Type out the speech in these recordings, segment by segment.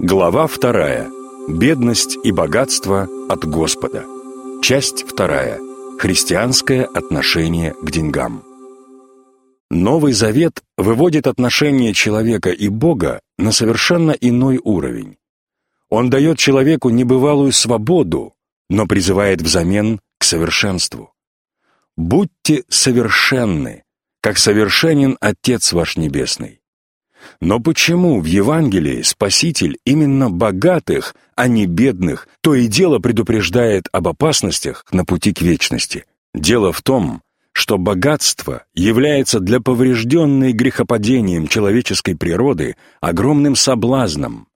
Глава вторая. Бедность и богатство от Господа. Часть вторая. Христианское отношение к деньгам. Новый Завет выводит отношение человека и Бога на совершенно иной уровень. Он дает человеку небывалую свободу, но призывает взамен к совершенству. «Будьте совершенны, как совершенен Отец ваш Небесный». Но почему в Евангелии Спаситель именно богатых, а не бедных, то и дело предупреждает об опасностях на пути к вечности? Дело в том, что богатство является для поврежденной грехопадением человеческой природы огромным соблазном.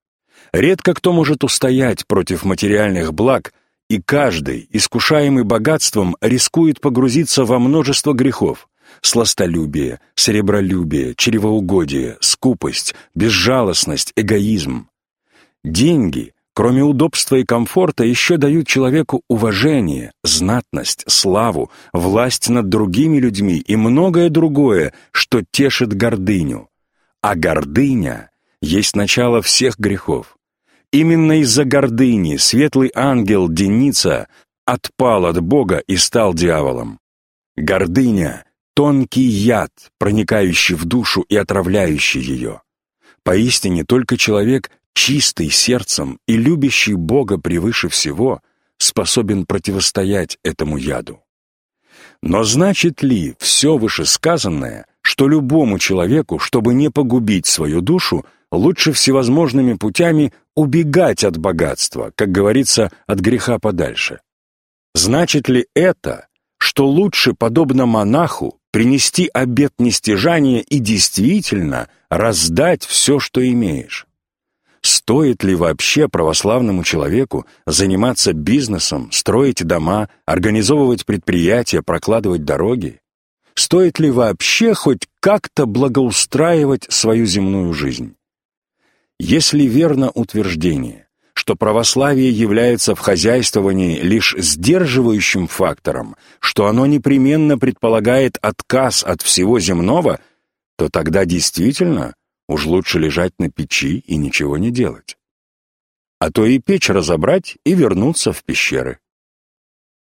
Редко кто может устоять против материальных благ, и каждый, искушаемый богатством, рискует погрузиться во множество грехов сластолюбие, сребролюбие, чревоугодие, скупость, безжалостность, эгоизм. Деньги, кроме удобства и комфорта, еще дают человеку уважение, знатность, славу, власть над другими людьми и многое другое, что тешит гордыню. А гордыня есть начало всех грехов. Именно из-за гордыни светлый ангел Деница отпал от Бога и стал дьяволом. Гордыня тонкий яд, проникающий в душу и отравляющий ее. Поистине только человек, чистый сердцем и любящий Бога превыше всего, способен противостоять этому яду. Но значит ли все вышесказанное, что любому человеку, чтобы не погубить свою душу, лучше всевозможными путями убегать от богатства, как говорится, от греха подальше? Значит ли это, что лучше, подобно монаху, принести обет нестяжания и действительно раздать все, что имеешь. Стоит ли вообще православному человеку заниматься бизнесом, строить дома, организовывать предприятия, прокладывать дороги? Стоит ли вообще хоть как-то благоустраивать свою земную жизнь? Если верно утверждение, что православие является в хозяйствовании лишь сдерживающим фактором, что оно непременно предполагает отказ от всего земного, то тогда действительно уж лучше лежать на печи и ничего не делать. А то и печь разобрать и вернуться в пещеры.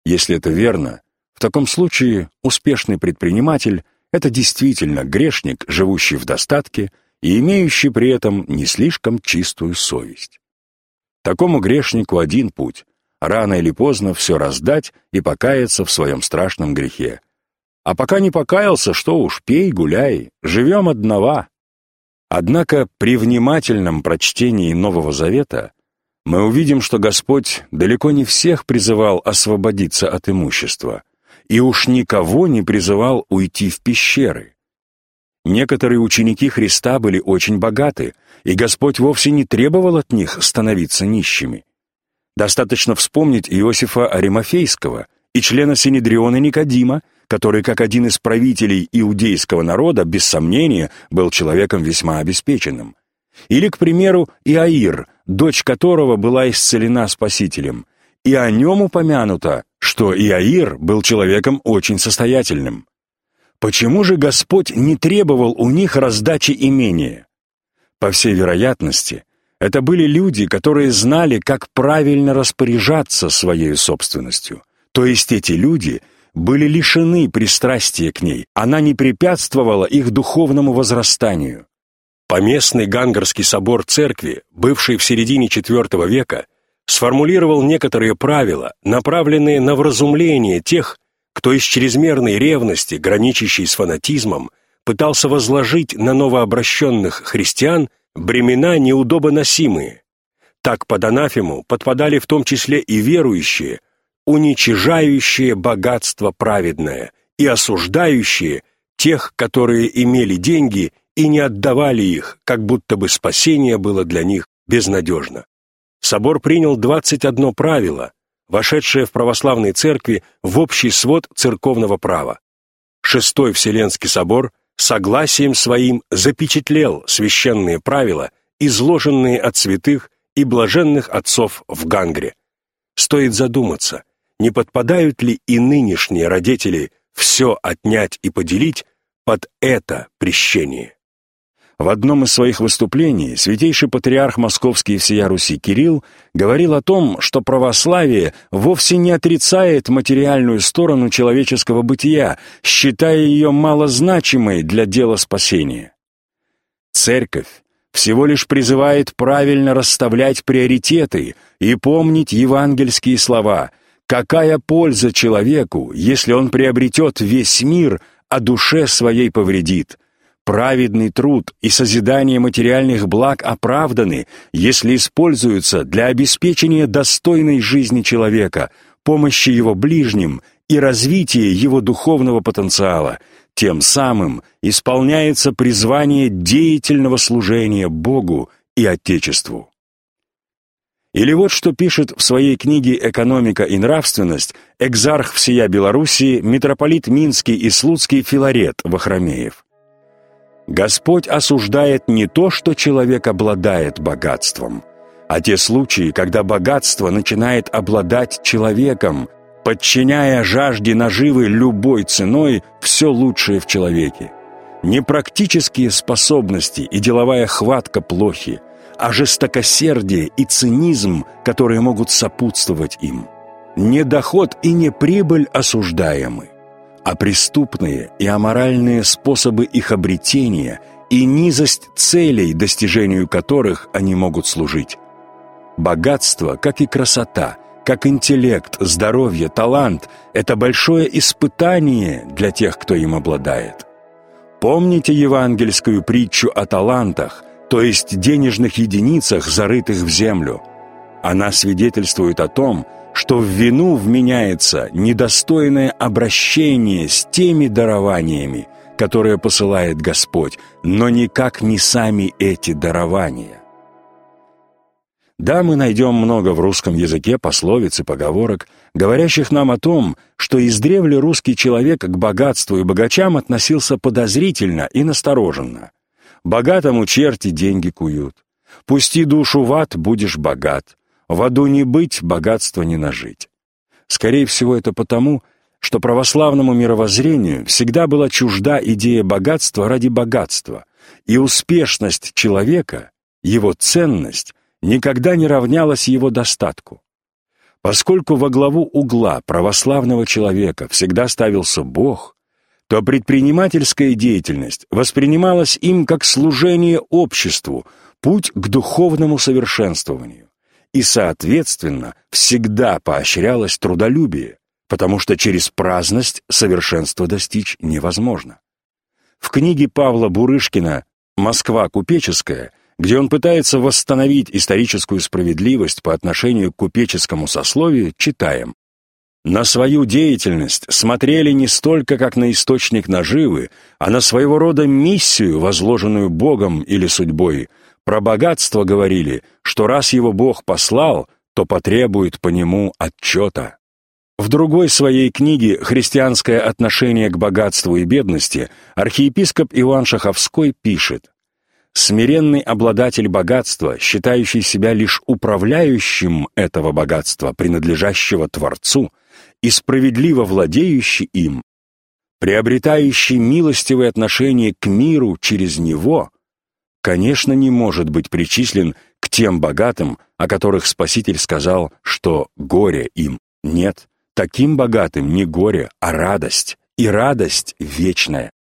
Если это верно, в таком случае успешный предприниматель — это действительно грешник, живущий в достатке и имеющий при этом не слишком чистую совесть. Такому грешнику один путь — рано или поздно все раздать и покаяться в своем страшном грехе. А пока не покаялся, что уж, пей, гуляй, живем одного. Однако при внимательном прочтении Нового Завета мы увидим, что Господь далеко не всех призывал освободиться от имущества, и уж никого не призывал уйти в пещеры. Некоторые ученики Христа были очень богаты, и Господь вовсе не требовал от них становиться нищими. Достаточно вспомнить Иосифа Аримафейского и члена Синедриона Никодима, который, как один из правителей иудейского народа, без сомнения, был человеком весьма обеспеченным. Или, к примеру, Иаир, дочь которого была исцелена Спасителем. И о нем упомянуто, что Иаир был человеком очень состоятельным. Почему же Господь не требовал у них раздачи имения? По всей вероятности, это были люди, которые знали, как правильно распоряжаться своей собственностью. То есть эти люди были лишены пристрастия к ней, она не препятствовала их духовному возрастанию. Поместный Гангарский собор церкви, бывший в середине IV века, сформулировал некоторые правила, направленные на вразумление тех, кто из чрезмерной ревности, граничащей с фанатизмом, пытался возложить на новообращенных христиан бремена неудобоносимые. Так под анафему подпадали в том числе и верующие, уничижающие богатство праведное и осуждающие тех, которые имели деньги и не отдавали их, как будто бы спасение было для них безнадежно. Собор принял 21 правило, вошедшее в православной церкви в общий свод церковного права. Шестой Вселенский собор согласием своим запечатлел священные правила, изложенные от святых и блаженных отцов в Гангре. Стоит задуматься, не подпадают ли и нынешние родители все отнять и поделить под это прещение. В одном из своих выступлений святейший патриарх Московский и всея Руси Кирилл говорил о том, что православие вовсе не отрицает материальную сторону человеческого бытия, считая ее малозначимой для дела спасения. Церковь всего лишь призывает правильно расставлять приоритеты и помнить евангельские слова «Какая польза человеку, если он приобретет весь мир, а душе своей повредит?» Праведный труд и созидание материальных благ оправданы, если используются для обеспечения достойной жизни человека, помощи его ближним и развития его духовного потенциала. Тем самым исполняется призвание деятельного служения Богу и Отечеству. Или вот что пишет в своей книге «Экономика и нравственность» экзарх всея Белоруссии, митрополит Минский и Слуцкий Филарет Вахромеев. Господь осуждает не то, что человек обладает богатством, а те случаи, когда богатство начинает обладать человеком, подчиняя жажде наживы любой ценой все лучшее в человеке. Не практические способности и деловая хватка плохи, а жестокосердие и цинизм, которые могут сопутствовать им. Не доход и не прибыль осуждаемы, а преступные и аморальные способы их обретения и низость целей, достижению которых они могут служить. Богатство, как и красота, как интеллект, здоровье, талант – это большое испытание для тех, кто им обладает. Помните евангельскую притчу о талантах, то есть денежных единицах, зарытых в землю? Она свидетельствует о том, что в вину вменяется недостойное обращение с теми дарованиями, которые посылает Господь, но никак не сами эти дарования. Да, мы найдем много в русском языке пословиц и поговорок, говорящих нам о том, что издревле русский человек к богатству и богачам относился подозрительно и настороженно. Богатому черти деньги куют. Пусти душу в ад, будешь богат. В аду не быть, богатство не нажить. Скорее всего, это потому, что православному мировоззрению всегда была чужда идея богатства ради богатства, и успешность человека, его ценность, никогда не равнялась его достатку. Поскольку во главу угла православного человека всегда ставился Бог, то предпринимательская деятельность воспринималась им как служение обществу, путь к духовному совершенствованию. И, соответственно, всегда поощрялось трудолюбие, потому что через праздность совершенства достичь невозможно. В книге Павла Бурышкина «Москва купеческая» где он пытается восстановить историческую справедливость по отношению к купеческому сословию, читаем. На свою деятельность смотрели не столько как на источник наживы, а на своего рода миссию, возложенную Богом или судьбой. Про богатство говорили, что раз его Бог послал, то потребует по нему отчета. В другой своей книге «Христианское отношение к богатству и бедности» архиепископ Иван Шаховской пишет Смиренный обладатель богатства, считающий себя лишь управляющим этого богатства, принадлежащего Творцу, и справедливо владеющий им, приобретающий милостивое отношение к миру через него, конечно, не может быть причислен к тем богатым, о которых Спаситель сказал, что горе им. Нет, таким богатым не горе, а радость, и радость вечная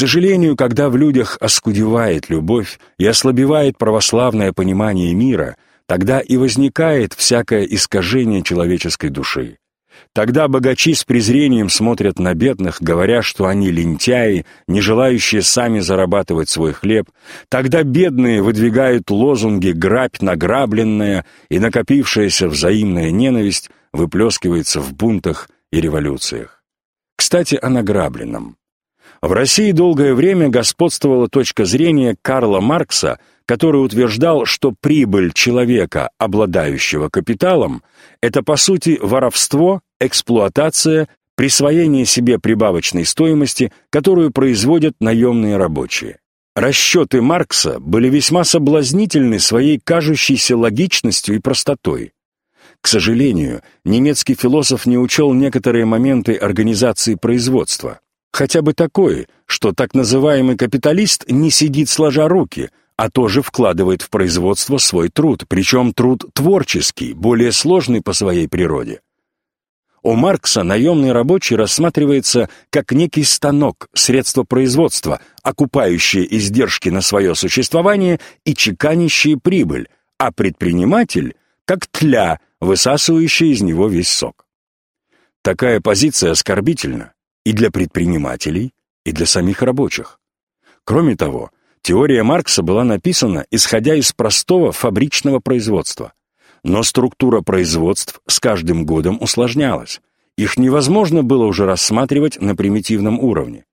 сожалению, когда в людях оскудевает любовь и ослабевает православное понимание мира, тогда и возникает всякое искажение человеческой души. Тогда богачи с презрением смотрят на бедных, говоря, что они лентяи, не желающие сами зарабатывать свой хлеб. Тогда бедные выдвигают лозунги «грабь награбленная», и накопившаяся взаимная ненависть выплескивается в бунтах и революциях. Кстати, о награбленном. В России долгое время господствовала точка зрения Карла Маркса, который утверждал, что прибыль человека, обладающего капиталом, это по сути воровство, эксплуатация, присвоение себе прибавочной стоимости, которую производят наемные рабочие. Расчеты Маркса были весьма соблазнительны своей кажущейся логичностью и простотой. К сожалению, немецкий философ не учел некоторые моменты организации производства. Хотя бы такое, что так называемый капиталист не сидит сложа руки, а тоже вкладывает в производство свой труд, причем труд творческий, более сложный по своей природе. У Маркса наемный рабочий рассматривается как некий станок, средство производства, окупающее издержки на свое существование и чеканящее прибыль, а предприниматель — как тля, высасывающая из него весь сок. Такая позиция оскорбительна и для предпринимателей, и для самих рабочих. Кроме того, теория Маркса была написана, исходя из простого фабричного производства. Но структура производств с каждым годом усложнялась. Их невозможно было уже рассматривать на примитивном уровне.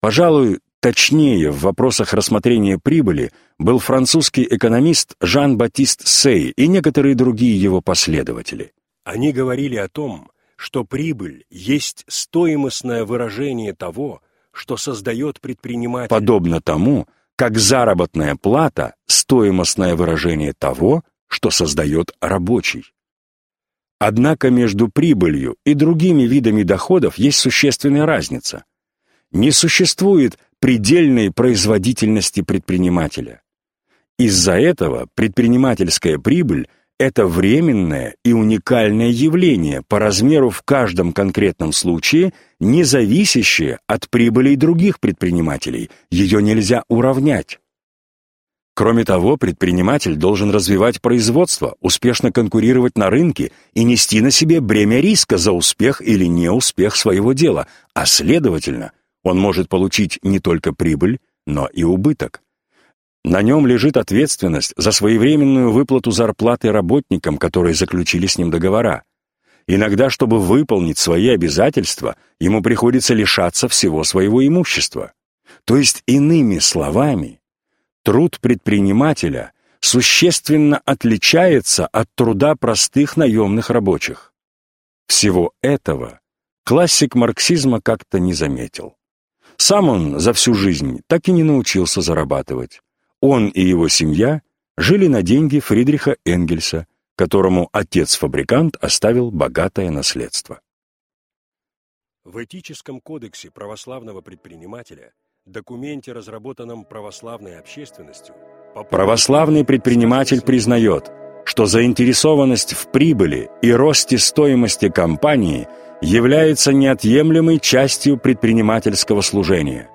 Пожалуй, точнее в вопросах рассмотрения прибыли был французский экономист Жан-Батист Сей и некоторые другие его последователи. Они говорили о том, что прибыль есть стоимостное выражение того, что создает предприниматель. Подобно тому, как заработная плата – стоимостное выражение того, что создает рабочий. Однако между прибылью и другими видами доходов есть существенная разница. Не существует предельной производительности предпринимателя. Из-за этого предпринимательская прибыль – это временное и уникальное явление по размеру в каждом конкретном случае, не зависящее от прибылей других предпринимателей, ее нельзя уравнять. Кроме того, предприниматель должен развивать производство, успешно конкурировать на рынке и нести на себе бремя риска за успех или неуспех своего дела, а следовательно, он может получить не только прибыль, но и убыток. На нем лежит ответственность за своевременную выплату зарплаты работникам, которые заключили с ним договора. Иногда, чтобы выполнить свои обязательства, ему приходится лишаться всего своего имущества. То есть, иными словами, Труд предпринимателя существенно отличается от труда простых наемных рабочих. Всего этого классик марксизма как-то не заметил. Сам он за всю жизнь так и не научился зарабатывать. Он и его семья жили на деньги Фридриха Энгельса, которому отец-фабрикант оставил богатое наследство. В этическом кодексе православного предпринимателя документе, разработанном православной общественностью, православный предприниматель признает, что заинтересованность в прибыли и росте стоимости компании является неотъемлемой частью предпринимательского служения.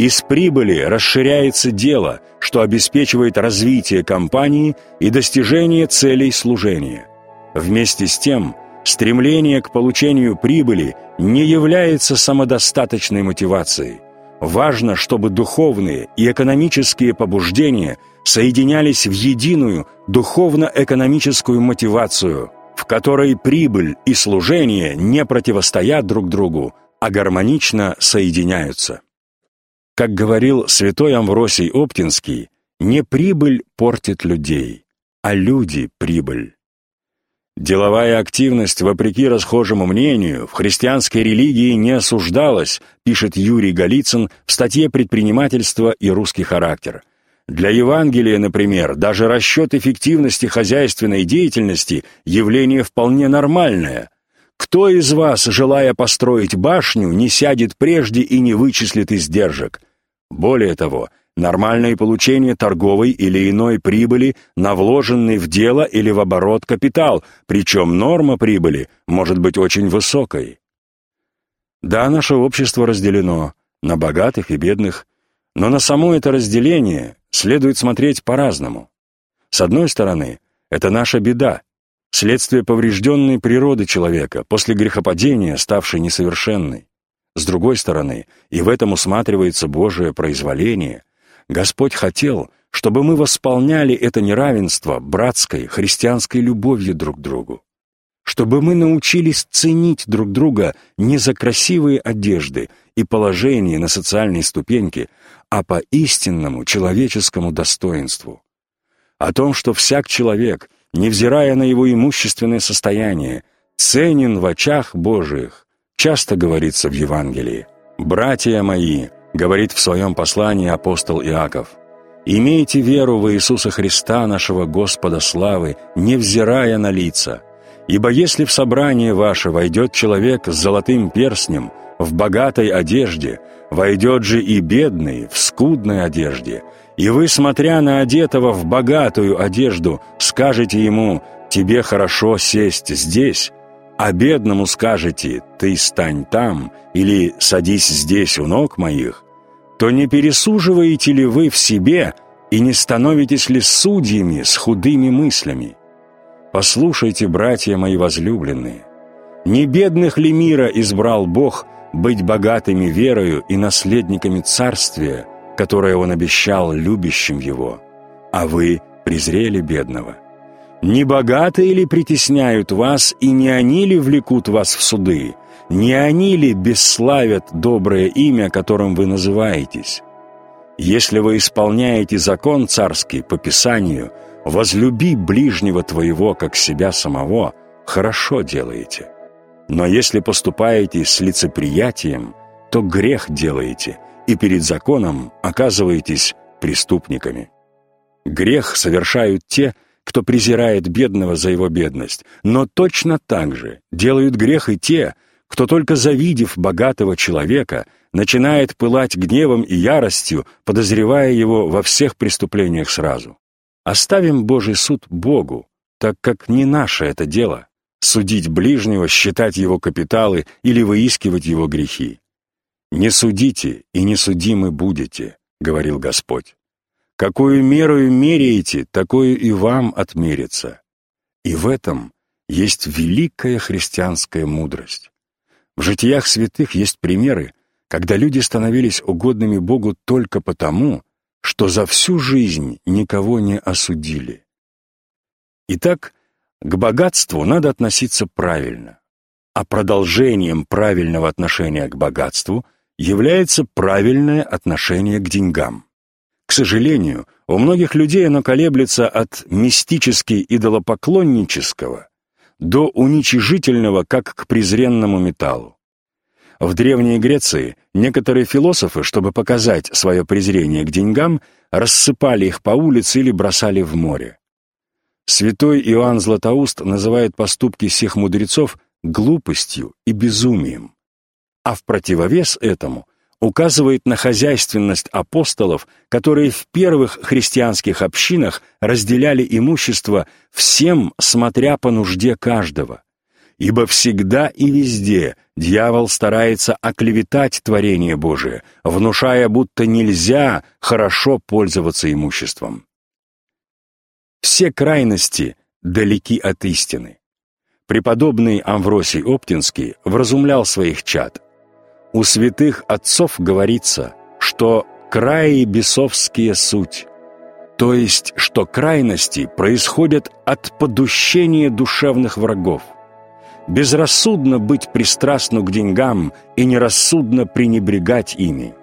Из прибыли расширяется дело, что обеспечивает развитие компании и достижение целей служения. Вместе с тем, стремление к получению прибыли не является самодостаточной мотивацией – Важно, чтобы духовные и экономические побуждения соединялись в единую духовно-экономическую мотивацию, в которой прибыль и служение не противостоят друг другу, а гармонично соединяются. Как говорил святой Амвросий Оптинский, не прибыль портит людей, а люди – прибыль. Деловая активность, вопреки расхожему мнению, в христианской религии не осуждалась, пишет Юрий Голицын в статье «Предпринимательство и русский характер». Для Евангелия, например, даже расчет эффективности хозяйственной деятельности – явление вполне нормальное. Кто из вас, желая построить башню, не сядет прежде и не вычислит издержек? Более того, нормальное получение торговой или иной прибыли на вложенный в дело или в оборот капитал, причем норма прибыли может быть очень высокой. Да, наше общество разделено на богатых и бедных, но на само это разделение следует смотреть по-разному. С одной стороны, это наша беда, следствие поврежденной природы человека после грехопадения, ставшей несовершенной. С другой стороны, и в этом усматривается Божие произволение – Господь хотел, чтобы мы восполняли это неравенство братской, христианской любовью друг к другу. Чтобы мы научились ценить друг друга не за красивые одежды и положение на социальной ступеньке, а по истинному человеческому достоинству. О том, что всяк человек, невзирая на его имущественное состояние, ценен в очах Божиих, часто говорится в Евангелии. «Братья мои, говорит в своем послании апостол Иаков. «Имейте веру в Иисуса Христа, нашего Господа славы, невзирая на лица. Ибо если в собрание ваше войдет человек с золотым перстнем, в богатой одежде, войдет же и бедный в скудной одежде. И вы, смотря на одетого в богатую одежду, скажете ему «Тебе хорошо сесть здесь», а бедному скажете «Ты стань там» или «Садись здесь у ног моих», то не пересуживаете ли вы в себе и не становитесь ли судьями с худыми мыслями? Послушайте, братья мои возлюбленные, не бедных ли мира избрал Бог быть богатыми верою и наследниками царствия, которое Он обещал любящим Его, а вы презрели бедного? Не богатые ли притесняют вас, и не они ли влекут вас в суды? Не они ли бесславят доброе имя, которым вы называетесь? Если вы исполняете закон царский по Писанию, возлюби ближнего твоего, как себя самого, хорошо делаете. Но если поступаете с лицеприятием, то грех делаете, и перед законом оказываетесь преступниками. Грех совершают те, кто презирает бедного за его бедность, но точно так же делают грех и те, кто только завидев богатого человека, начинает пылать гневом и яростью, подозревая его во всех преступлениях сразу. Оставим Божий суд Богу, так как не наше это дело — судить ближнего, считать его капиталы или выискивать его грехи. «Не судите, и не судимы будете», — говорил Господь. «Какую мерою меряете, такую и вам отмерится». И в этом есть великая христианская мудрость. В житиях святых есть примеры, когда люди становились угодными Богу только потому, что за всю жизнь никого не осудили. Итак, к богатству надо относиться правильно, а продолжением правильного отношения к богатству является правильное отношение к деньгам. К сожалению, у многих людей оно колеблется от мистически идолопоклоннического до уничижительного, как к презренному металлу. В Древней Греции некоторые философы, чтобы показать свое презрение к деньгам, рассыпали их по улице или бросали в море. Святой Иоанн Златоуст называет поступки всех мудрецов глупостью и безумием. А в противовес этому указывает на хозяйственность апостолов, которые в первых христианских общинах разделяли имущество всем, смотря по нужде каждого. Ибо всегда и везде дьявол старается оклеветать творение Божие, внушая, будто нельзя хорошо пользоваться имуществом. Все крайности далеки от истины. Преподобный Амвросий Оптинский вразумлял своих чад – у святых отцов говорится, что краи бесовские суть, то есть, что крайности происходят от подущения душевных врагов. Безрассудно быть пристрастну к деньгам и нерассудно пренебрегать ими.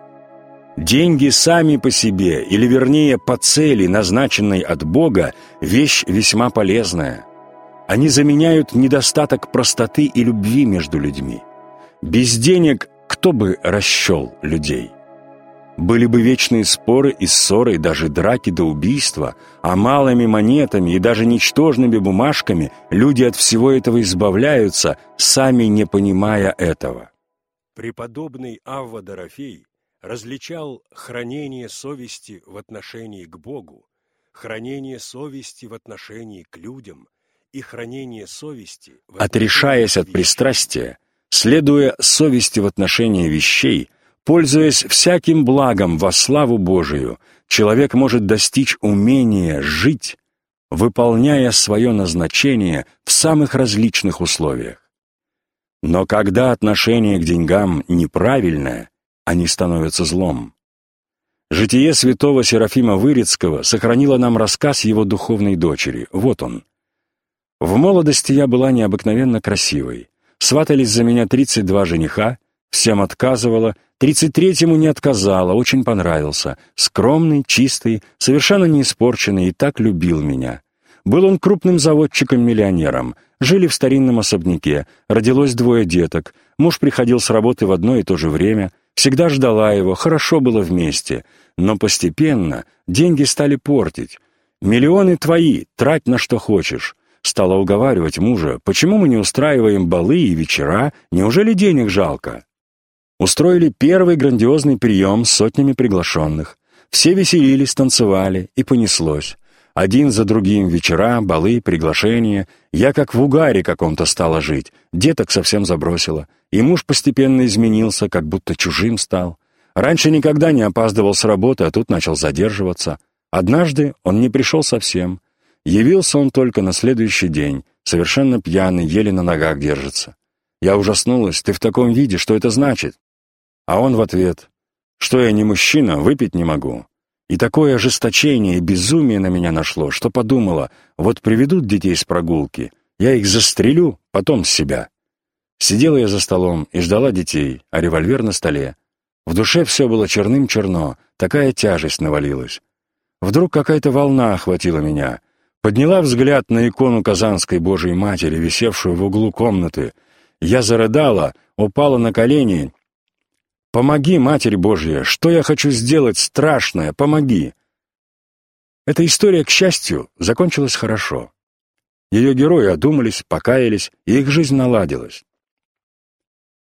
Деньги сами по себе, или вернее по цели, назначенной от Бога, вещь весьма полезная. Они заменяют недостаток простоты и любви между людьми. Без денег кто бы расщел людей? Были бы вечные споры и ссоры, и даже драки до убийства, а малыми монетами и даже ничтожными бумажками люди от всего этого избавляются, сами не понимая этого. Преподобный Авва Дорофей различал хранение совести в отношении к Богу, хранение совести в отношении к людям и хранение совести... Отрешаясь от пристрастия, следуя совести в отношении вещей, пользуясь всяким благом во славу Божию, человек может достичь умения жить, выполняя свое назначение в самых различных условиях. Но когда отношение к деньгам неправильное, они становятся злом. Житие святого Серафима Вырицкого сохранило нам рассказ его духовной дочери. Вот он. «В молодости я была необыкновенно красивой. Сватались за меня 32 жениха, всем отказывала, 33-му не отказала, очень понравился. Скромный, чистый, совершенно не испорченный и так любил меня. Был он крупным заводчиком-миллионером. Жили в старинном особняке, родилось двое деток. Муж приходил с работы в одно и то же время, всегда ждала его, хорошо было вместе. Но постепенно деньги стали портить. «Миллионы твои, трать на что хочешь». Стала уговаривать мужа, почему мы не устраиваем балы и вечера, неужели денег жалко? Устроили первый грандиозный прием с сотнями приглашенных. Все веселились, танцевали, и понеслось. Один за другим вечера, балы, приглашения. Я как в угаре каком-то стала жить, деток совсем забросила. И муж постепенно изменился, как будто чужим стал. Раньше никогда не опаздывал с работы, а тут начал задерживаться. Однажды он не пришел совсем. Явился он только на следующий день, совершенно пьяный, еле на ногах держится. Я ужаснулась. «Ты в таком виде, что это значит?» А он в ответ. «Что я не мужчина, выпить не могу». И такое ожесточение и безумие на меня нашло, что подумала, вот приведут детей с прогулки, я их застрелю, потом себя. Сидела я за столом и ждала детей, а револьвер на столе. В душе все было черным-черно, такая тяжесть навалилась. Вдруг какая-то волна охватила меня. Подняла взгляд на икону Казанской Божией Матери, висевшую в углу комнаты. Я зарыдала, упала на колени. «Помоги, Матерь Божья! Что я хочу сделать страшное? Помоги!» Эта история, к счастью, закончилась хорошо. Ее герои одумались, покаялись, и их жизнь наладилась.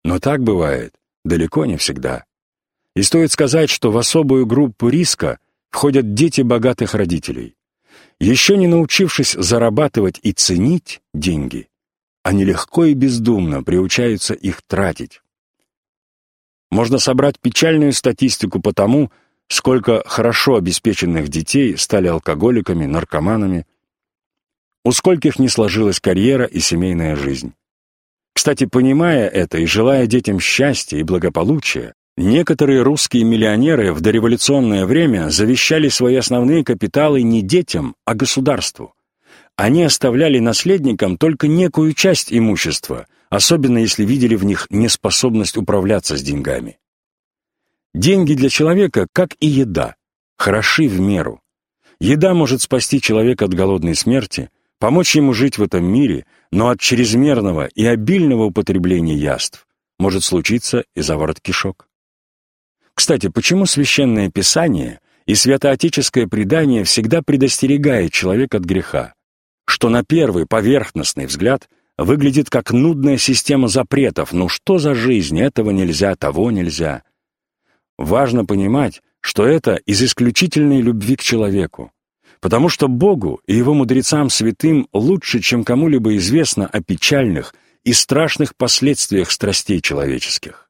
Но так бывает далеко не всегда. И стоит сказать, что в особую группу риска входят дети богатых родителей. Еще не научившись зарабатывать и ценить деньги, они легко и бездумно приучаются их тратить. Можно собрать печальную статистику по тому, сколько хорошо обеспеченных детей стали алкоголиками, наркоманами, у скольких не сложилась карьера и семейная жизнь. Кстати, понимая это и желая детям счастья и благополучия, Некоторые русские миллионеры в дореволюционное время завещали свои основные капиталы не детям, а государству. Они оставляли наследникам только некую часть имущества, особенно если видели в них неспособность управляться с деньгами. Деньги для человека, как и еда, хороши в меру. Еда может спасти человека от голодной смерти, помочь ему жить в этом мире, но от чрезмерного и обильного употребления яств может случиться и заворот кишок. Кстати, почему священное писание и святоотеческое предание всегда предостерегает человека от греха? Что на первый поверхностный взгляд выглядит как нудная система запретов. Ну что за жизнь? Этого нельзя, того нельзя. Важно понимать, что это из исключительной любви к человеку. Потому что Богу и Его мудрецам святым лучше, чем кому-либо известно о печальных и страшных последствиях страстей человеческих.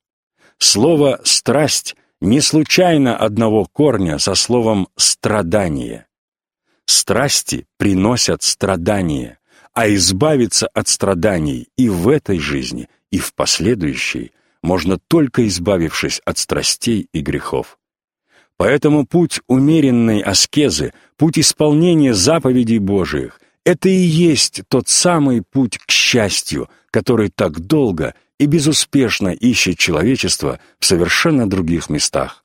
Слово «страсть» Не случайно одного корня со словом «страдание». Страсти приносят страдания, а избавиться от страданий и в этой жизни, и в последующей можно только избавившись от страстей и грехов. Поэтому путь умеренной аскезы, путь исполнения заповедей Божиих — это и есть тот самый путь к счастью, который так долго и безуспешно ищет человечество в совершенно других местах.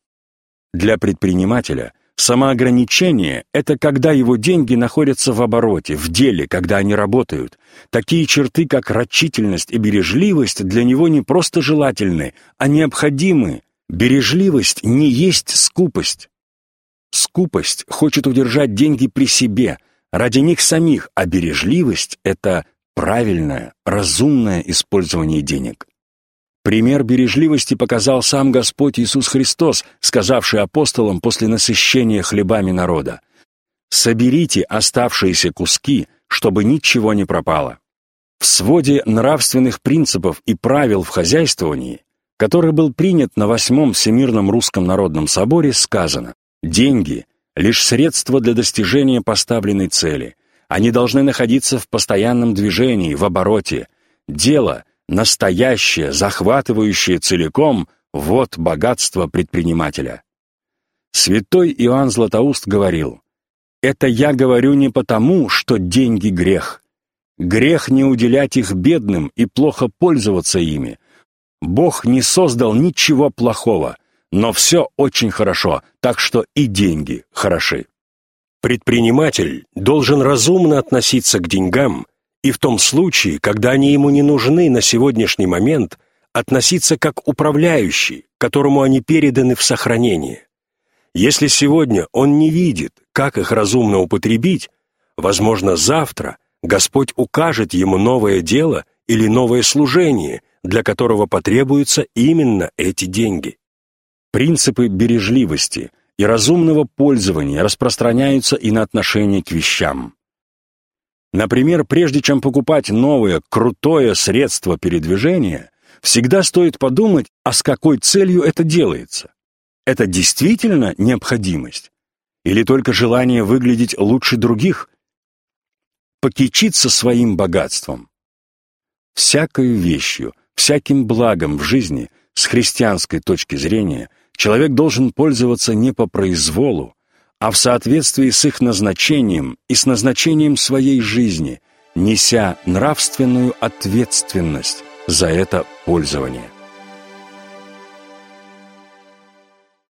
Для предпринимателя самоограничение — это когда его деньги находятся в обороте, в деле, когда они работают. Такие черты, как рачительность и бережливость, для него не просто желательны, а необходимы. Бережливость не есть скупость. Скупость хочет удержать деньги при себе, ради них самих, а бережливость — это правильное, разумное использование денег. Пример бережливости показал сам Господь Иисус Христос, сказавший апостолам после насыщения хлебами народа. «Соберите оставшиеся куски, чтобы ничего не пропало». В своде нравственных принципов и правил в хозяйствовании, который был принят на Восьмом Всемирном Русском Народном Соборе, сказано «Деньги — лишь средство для достижения поставленной цели, они должны находиться в постоянном движении, в обороте. Дело, настоящее, захватывающее целиком, вот богатство предпринимателя. Святой Иоанн Златоуст говорил, «Это я говорю не потому, что деньги — грех. Грех не уделять их бедным и плохо пользоваться ими. Бог не создал ничего плохого, но все очень хорошо, так что и деньги хороши». Предприниматель должен разумно относиться к деньгам и в том случае, когда они ему не нужны на сегодняшний момент, относиться как управляющий, которому они переданы в сохранение. Если сегодня он не видит, как их разумно употребить, возможно, завтра Господь укажет ему новое дело или новое служение, для которого потребуются именно эти деньги. Принципы бережливости и разумного пользования распространяются и на отношение к вещам. Например, прежде чем покупать новое, крутое средство передвижения, всегда стоит подумать, а с какой целью это делается. Это действительно необходимость? Или только желание выглядеть лучше других? Покичиться своим богатством. Всякой вещью, всяким благом в жизни, с христианской точки зрения, человек должен пользоваться не по произволу, а в соответствии с их назначением и с назначением своей жизни, неся нравственную ответственность за это пользование.